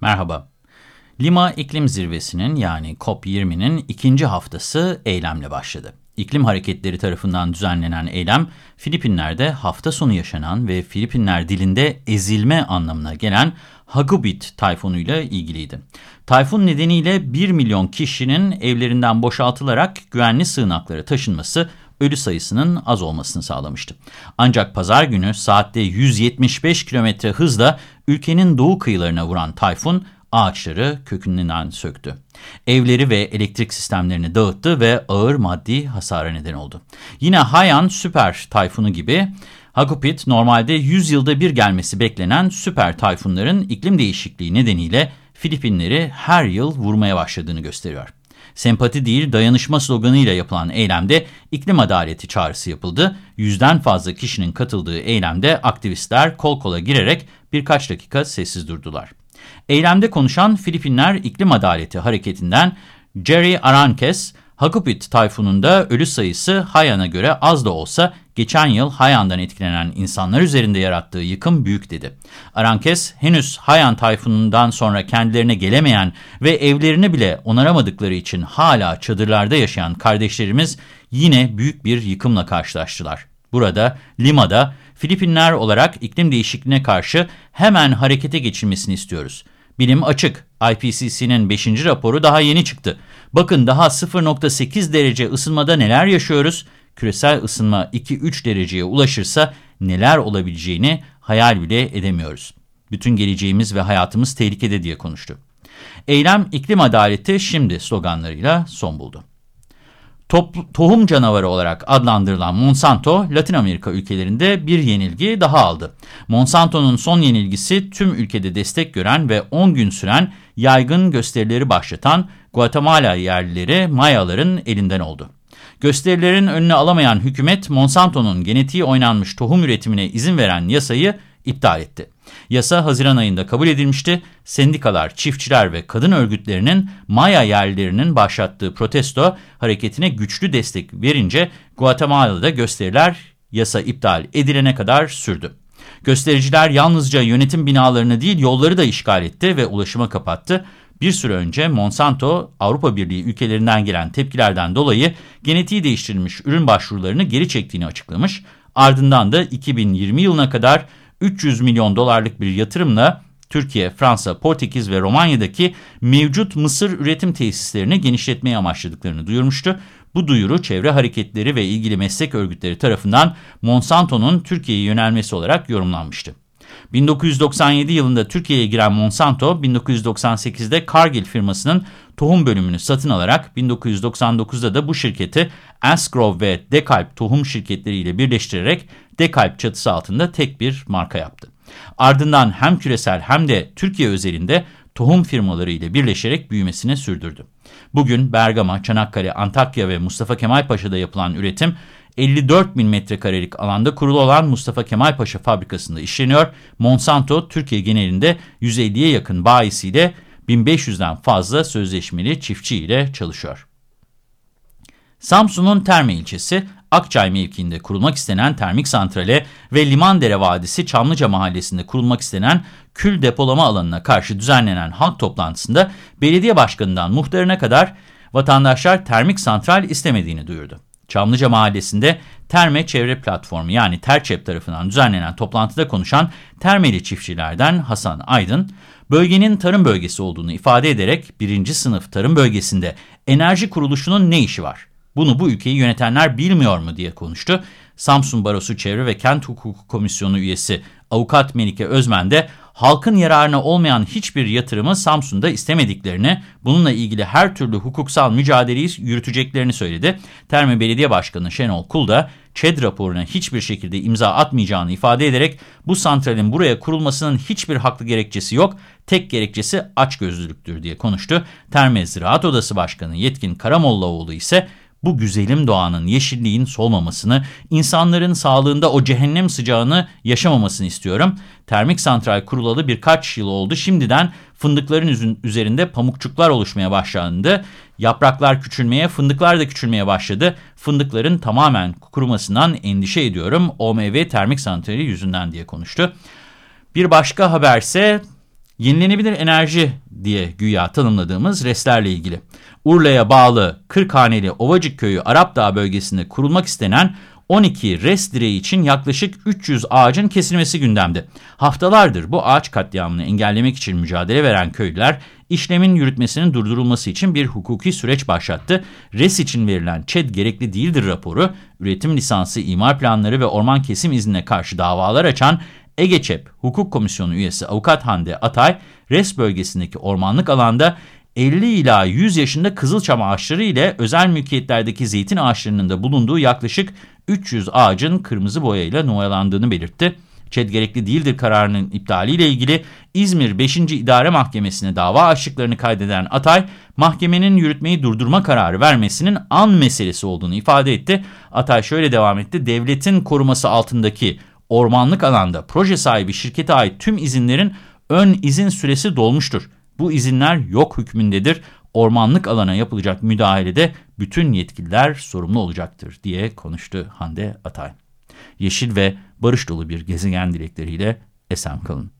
Merhaba. Lima İklim Zirvesi'nin yani COP20'nin ikinci haftası eylemle başladı. İklim hareketleri tarafından düzenlenen eylem, Filipinler'de hafta sonu yaşanan ve Filipinler dilinde ezilme anlamına gelen Hagubit tayfunuyla ilgiliydi. Tayfun nedeniyle 1 milyon kişinin evlerinden boşaltılarak güvenli sığınaklara taşınması ölü sayısının az olmasını sağlamıştı. Ancak pazar günü saatte 175 kilometre hızla ülkenin doğu kıyılarına vuran tayfun ağaçları kökünden söktü. Evleri ve elektrik sistemlerini dağıttı ve ağır maddi hasara neden oldu. Yine Haiyan süper tayfunu gibi Hagupit normalde 100 yılda bir gelmesi beklenen süper tayfunların iklim değişikliği nedeniyle Filipinleri her yıl vurmaya başladığını gösteriyor. Sempati değil dayanışma sloganıyla yapılan eylemde iklim adaleti çağrısı yapıldı. Yüzden fazla kişinin katıldığı eylemde aktivistler kol kola girerek birkaç dakika sessiz durdular. Eylemde konuşan Filipinler İklim Adaleti Hareketi'nden Jerry Aranquez, Hakupit tayfununda ölü sayısı Haiyan'a göre az da olsa geçen yıl Haiyan'dan etkilenen insanlar üzerinde yarattığı yıkım büyük dedi. Aranquez, henüz Haiyan tayfunundan sonra kendilerine gelemeyen ve evlerini bile onaramadıkları için hala çadırlarda yaşayan kardeşlerimiz yine büyük bir yıkımla karşılaştılar. Burada, Lima'da Filipinler olarak iklim değişikliğine karşı hemen harekete geçilmesini istiyoruz. Bilim açık. IPCC'nin 5. raporu daha yeni çıktı. Bakın daha 0.8 derece ısınmada neler yaşıyoruz? Küresel ısınma 2-3 dereceye ulaşırsa neler olabileceğini hayal bile edemiyoruz. Bütün geleceğimiz ve hayatımız tehlikede diye konuştu. Eylem iklim adaleti şimdi sloganlarıyla son buldu. Top, tohum canavarı olarak adlandırılan Monsanto, Latin Amerika ülkelerinde bir yenilgi daha aldı. Monsanto'nun son yenilgisi tüm ülkede destek gören ve 10 gün süren yaygın gösterileri başlatan Guatemala yerlileri Mayaların elinden oldu. Gösterilerin önüne alamayan hükümet Monsanto'nun genetiği oynanmış tohum üretimine izin veren yasayı iptal etti. Yasa Haziran ayında kabul edilmişti. Sendikalar, çiftçiler ve kadın örgütlerinin Maya yerlilerinin başlattığı protesto hareketine güçlü destek verince Guatemala'da gösteriler yasa iptal edilene kadar sürdü. Göstericiler yalnızca yönetim binalarını değil yolları da işgal etti ve ulaşıma kapattı. Bir süre önce Monsanto, Avrupa Birliği ülkelerinden gelen tepkilerden dolayı genetiği değiştirilmiş ürün başvurularını geri çektiğini açıklamış. Ardından da 2020 yılına kadar 300 milyon dolarlık bir yatırımla Türkiye, Fransa, Portekiz ve Romanya'daki mevcut mısır üretim tesislerini genişletmeye amaçladıklarını duyurmuştu. Bu duyuru çevre hareketleri ve ilgili meslek örgütleri tarafından Monsanto'nun Türkiye'ye yönelmesi olarak yorumlanmıştı. 1997 yılında Türkiye'ye giren Monsanto, 1998'de Cargill firmasının tohum bölümünü satın alarak 1999'da da bu şirketi Asgrove ve Dekalp tohum şirketleriyle birleştirerek Dekalp çatısı altında tek bir marka yaptı. Ardından hem küresel hem de Türkiye özelinde tohum firmaları ile birleşerek büyümesini sürdürdü. Bugün Bergama, Çanakkale, Antakya ve Mustafa Kemal Paşa'da yapılan üretim 54 bin metrekarelik alanda kurulu olan Mustafa Kemal Paşa fabrikasında işleniyor. Monsanto Türkiye genelinde 150'ye yakın bayisiyle 1500'den fazla sözleşmeli çiftçi ile çalışıyor. Samsun'un Terme ilçesi Akçay mevkiinde kurulmak istenen termik santrale ve Limandere Vadisi Çamlıca mahallesinde kurulmak istenen kül depolama alanına karşı düzenlenen halk toplantısında belediye başkanından muhtarına kadar vatandaşlar termik santral istemediğini duyurdu. Çamlıca Mahallesi'nde Terme Çevre Platformu yani TERÇEP tarafından düzenlenen toplantıda konuşan Termeli çiftçilerden Hasan Aydın, bölgenin tarım bölgesi olduğunu ifade ederek birinci sınıf tarım bölgesinde enerji kuruluşunun ne işi var? Bunu bu ülkeyi yönetenler bilmiyor mu diye konuştu. Samsun Barosu Çevre ve Kent Hukuku Komisyonu üyesi Avukat Melike Özmen de halkın yararına olmayan hiçbir yatırımı Samsun'da istemediklerini, bununla ilgili her türlü hukuksal mücadeleyi yürüteceklerini söyledi. Terme Belediye Başkanı Şenol Kul da ÇED raporuna hiçbir şekilde imza atmayacağını ifade ederek bu santralin buraya kurulmasının hiçbir haklı gerekçesi yok, tek gerekçesi açgözlülüktür diye konuştu. Terme Ziraat Odası Başkanı Yetkin Karamollaoğlu ise bu güzelim doğanın, yeşilliğin solmamasını, insanların sağlığında o cehennem sıcağını yaşamamasını istiyorum. Termik santral kurulalı birkaç yıl oldu. Şimdiden fındıkların üzerinde pamukçuklar oluşmaya başlandı. Yapraklar küçülmeye, fındıklar da küçülmeye başladı. Fındıkların tamamen kurumasından endişe ediyorum. OMV termik santrali yüzünden diye konuştu. Bir başka haberse Yenilenebilir enerji diye güya tanımladığımız RES'lerle ilgili. Urla'ya bağlı Kırkhaneli Ovacık Köyü Arap Dağı bölgesinde kurulmak istenen 12 res direği için yaklaşık 300 ağacın kesilmesi gündemde. Haftalardır bu ağaç katliamını engellemek için mücadele veren köylüler işlemin yürütmesinin durdurulması için bir hukuki süreç başlattı. Res için verilen ÇED gerekli değildir raporu, üretim lisansı, imar planları ve orman kesim iznine karşı davalar açan EGEÇEP Hukuk Komisyonu üyesi Avukat Hande Atay, res bölgesindeki ormanlık alanda 50 ila 100 yaşında kızılçam ağaçları ile özel mülkiyetlerdeki zeytin ağaçlarının da bulunduğu yaklaşık 300 ağacın kırmızı boyayla numaralandığını belirtti. ÇED gerekli değildir kararının iptaliyle ilgili İzmir 5. İdare Mahkemesi'ne dava açtıklarını kaydeden Atay, mahkemenin yürütmeyi durdurma kararı vermesinin an meselesi olduğunu ifade etti. Atay şöyle devam etti, devletin koruması altındaki ormanlık alanda proje sahibi şirkete ait tüm izinlerin ön izin süresi dolmuştur. Bu izinler yok hükmündedir. Ormanlık alana yapılacak müdahalede bütün yetkililer sorumlu olacaktır diye konuştu Hande Atay. Yeşil ve barış dolu bir gezegen dilekleriyle esen kalın.